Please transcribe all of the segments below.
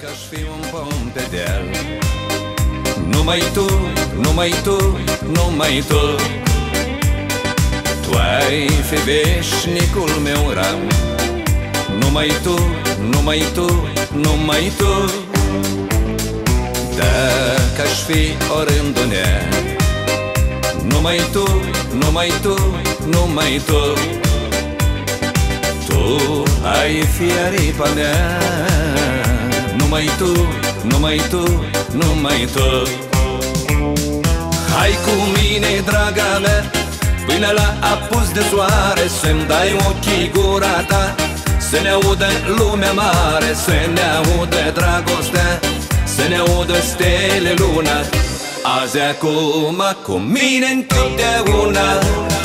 Dacă aș fi un pom pe deal. Numai tu, numai tu, numai tu. Tu ai fi veșnicul meu ram Numai tu, numai tu, numai tu. Dacă aș fi oriunde Numai tu, numai tu, numai tu. Tu ai fi aripa mea Numai tu, numai tu, numai tu. Hai cu mine, draga mea Până la apus de soare Să-mi dai ochii gura ta Să ne audă lumea mare Să ne audă dragostea Să ne audă stele luna. Azi acum cu mine întotdeauna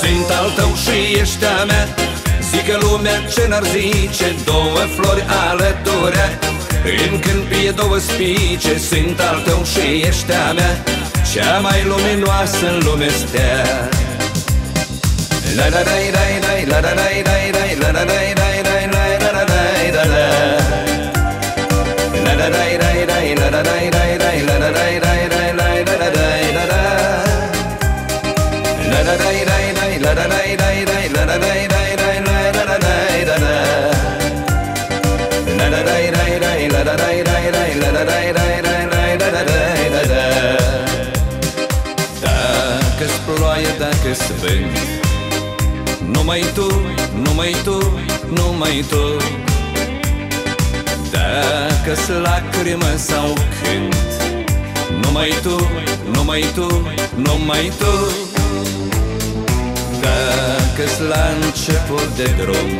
Sunt al tău și ești a mea. Zică lumea ce n-ar zice Două flori alături. În câmpie două spice Sunt al tău și ești a mea Cea mai luminoasă în lume stea La la la la la la la la la la la la la la la la Dacă-s ploaie, dacă-s vânt Numai tu, numai tu, numai tu. Dacă-s lacrimă sau cânt Numai tu, numai tu, numai tu. Dacă-s la început de drum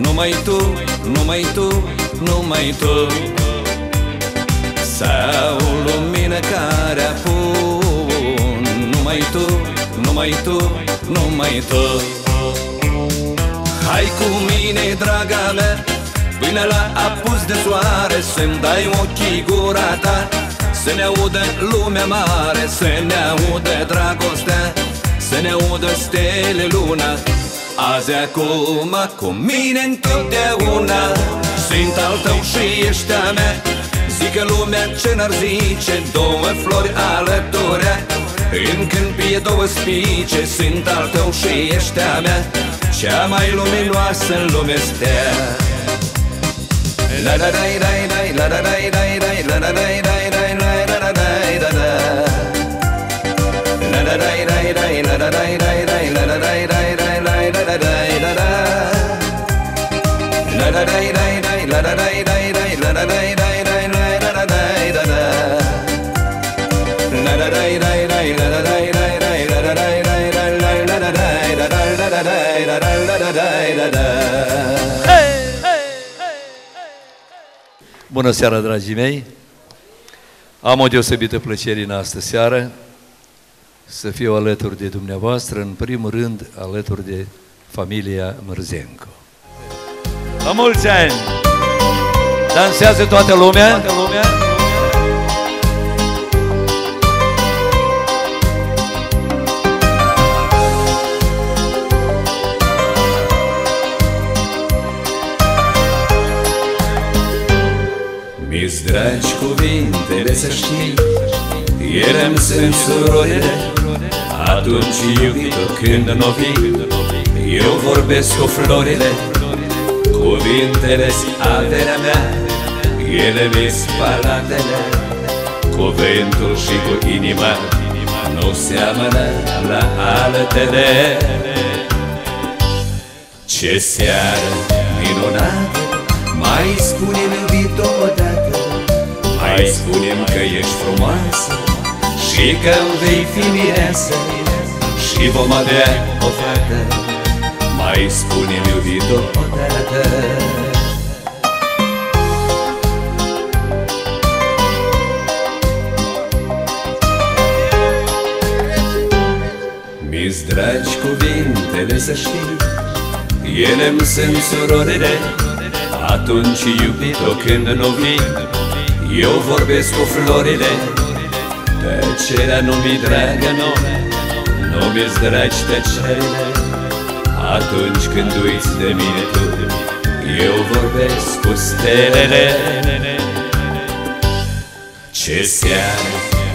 Numai tu, numai tu, numai tu. Sau lumină care apun Numai tu, numai tu, numai tu. Hai cu mine, draga mea Până la apus de soare Să-mi dai ochii gura ta Să ne audă lumea mare Să ne audă dragostea Să ne audă stele luna. Azi acum cu mine întotdeauna Sunt al tău și ești a mea Zică lumea ce n-ar zice Două flori alături În câmpie două spice Sunt al tău și ești a mea Cea mai luminoasă în lume stea La la la la la la la la la la la la la la la la Bună seara, dragii mei! Am o deosebită plăcere în astă seară să fiu alături de dumneavoastră, în primul rând alături de familia Mărzenco. La mulți ani! Dansează toată lumea! Toată lumea! Mi-s dragi cuvintele să știi Ele îmi sunt surorile Atunci iubito când nu vii Eu vorbesc cu florile Cuvintele-s averea mea Ele mi palatele Cuvântul și cu inima Nu seamănă la altele. Ce seară minunată Mai spune-mi iubito odată. Mai spune-mi că ești frumoasă Și că îmi vei fi mireasă Și vom avea o fată. Mai spune-mi iubito odată Mi-s dragi cuvintele să știi Ele-mi sunt surorile Atunci iubito când nu vii Eu vorbesc cu florile. Tăcerea nu mi dragă, nu Nu mi-s dragi tăcerile. Atunci când uiți de mine tu Eu vorbesc cu stelele. Ce seară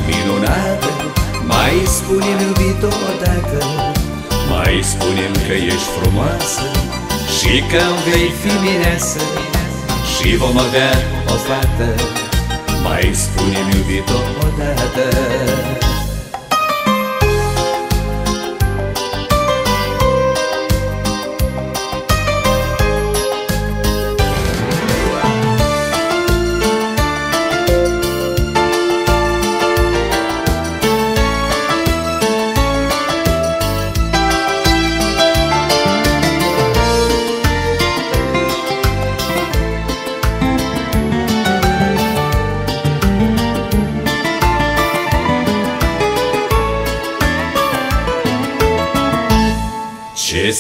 minunată Mai spune-mi iubito odată Mai spune că ești frumoasă Și că vei fi mireasă Și vom avea o fată. Mai spune-mi iubito odată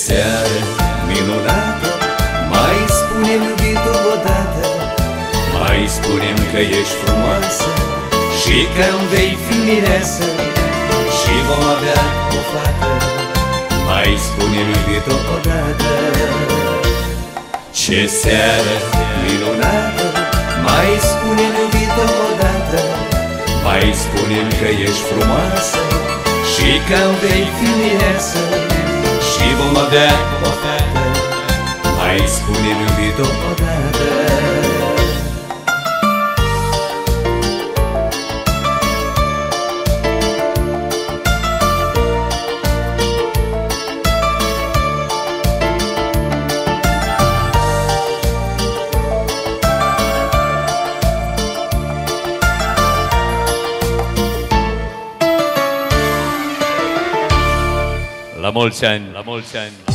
seară minunată Mai spune-mi iubito odată. Mai spune-mi că ești frumoasă Și că îmi vei fi mireasă Și vom avea o fată. Mai spune-mi iubito odată. Ce seară minunată Mai spune-mi iubito odată. Mai spune-mi că ești frumoasă Și că îmi vei fi mireasă și vom avea o fată Mai spune-mi iubito odată La mulți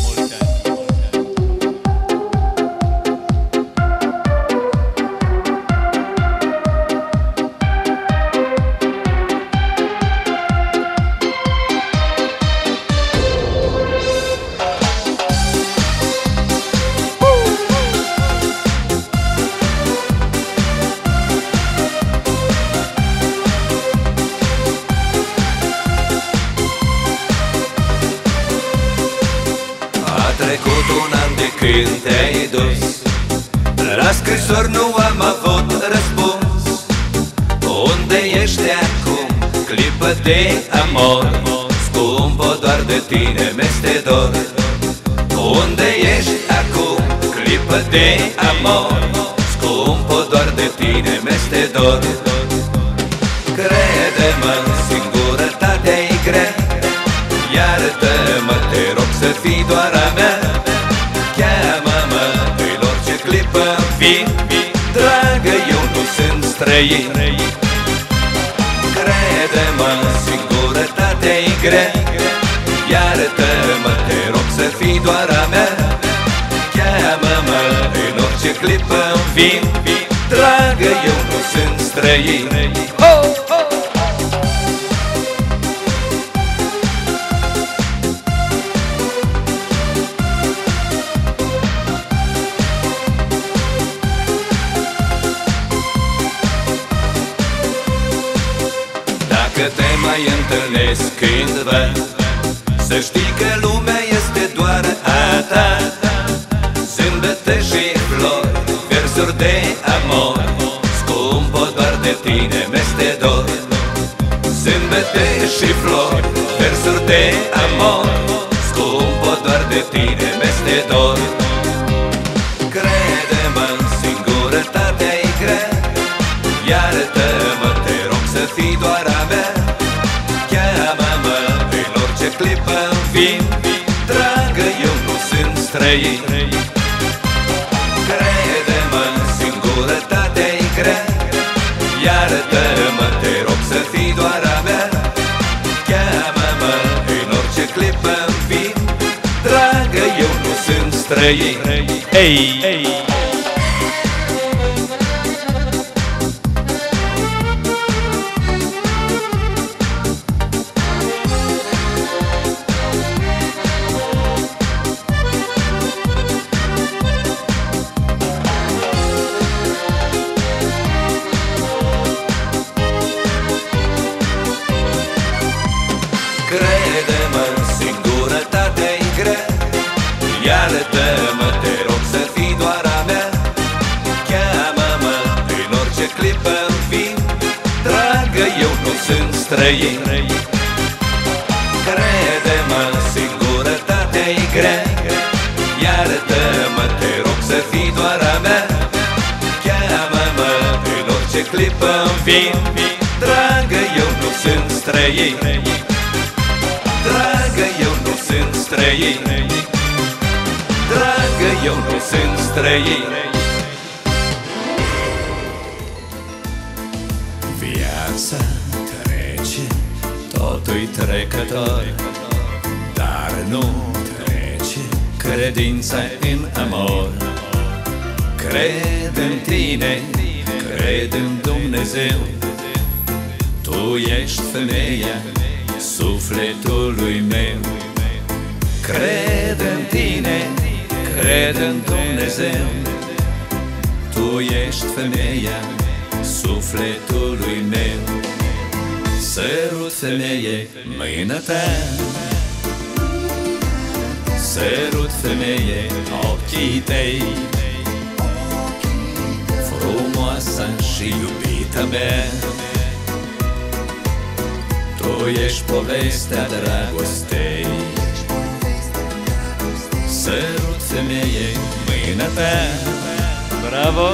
trecut un an de când te-ai dus. La scrisori nu am avut răspuns. Unde ești acum, clipă de amor. Scumpă doar de tine mi-este dor Unde ești acum, clipă de amor. Scumpă doar de tine mi-este dor Crede-mă, singurătatea-i grea. Iartă-mă, te rog să fii doar sunt străin Crede-mă, singurătatea-i grea. Iartă-mă, te rog să fii doar a mea. Cheamă-mă în orice clipă vin. Dragă, eu nu sunt străin mai întâlnesc cândva Să știi că lumea este doar a ta. Zâmbete și flori, versuri de amor Scumpă doar de tine mi-este dor Zâmbete și flori, versuri de amor Scumpă doar de tine mi-este dor vin Dragă, eu nu sunt străin. Crede-mă, singurătatea-i grea. Iartă-mă, te rog să fii doar a mea. Cheamă-mă în orice clipă vin. Dragă, eu nu sunt străin. Ei, ei. Crede-mă, Iartă-mă, te rog să fii doar a mea. Cheamă-mă în orice clipă fi Dragă, eu nu sunt străin. Crede-mă, singurătatea e grea. Iartă-mă, te rog să fii doar a mea. Cheamă-mă în orice clipă vin. Dragă, eu nu sunt străin. Dragă, eu nu sunt străin eu nu sunt străin. Viața trece, totul trecător Dar nu trece credința în amor. Cred în tine, cred în Dumnezeu. Tu ești femeia sufletului meu. Cred în tine, cred în Dumnezeu. Tu ești femeia sufletului meu. Sărut femeie mâină ta. Sărut femeie ochii tăi. Frumoasa și iubita mea. Tu ești povestea dragostei. Sărut femeie mâină ta Bravo!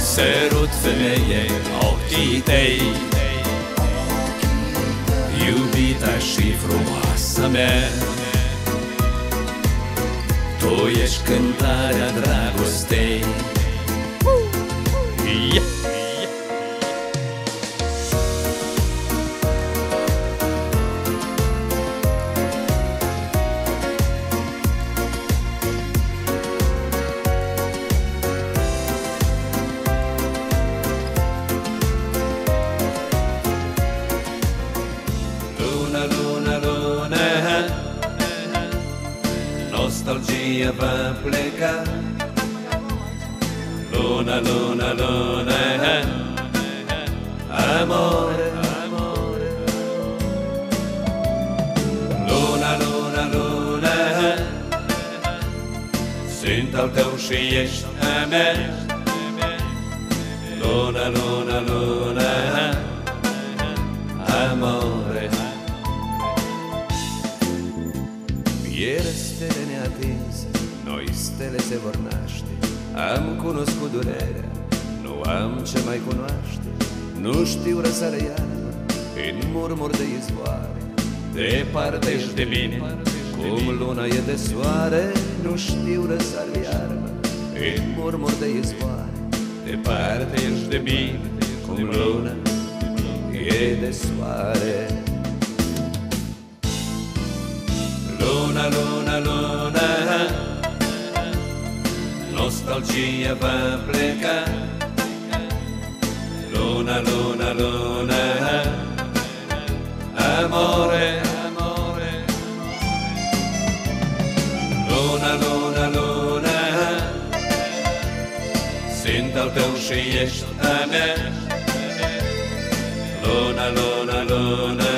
Sărut femeie ochii tăi Iubita și frumoasa mea Tu ești cântarea dragostei Yeah. Nostalgia va pleca Luna, luna, luna Amore, amore Luna, luna, luna Sunt al tău și ești a mea Luna, luna, luna se vor naște. Am cunoscut durerea, nu am ce mai cunoaște. Nu știu răsare iarnă, în murmur de izvoare. Departe ești de mine, cum luna e de soare Nu știu răsare iarnă, în murmur de izvoare. Departe ești de mine, cum luna e de soare. Luna, luna, luna Nostalgia va pleca Luna, luna, luna. Amore, amore. Luna, luna, luna. Tău și ești a mea Luna, luna, luna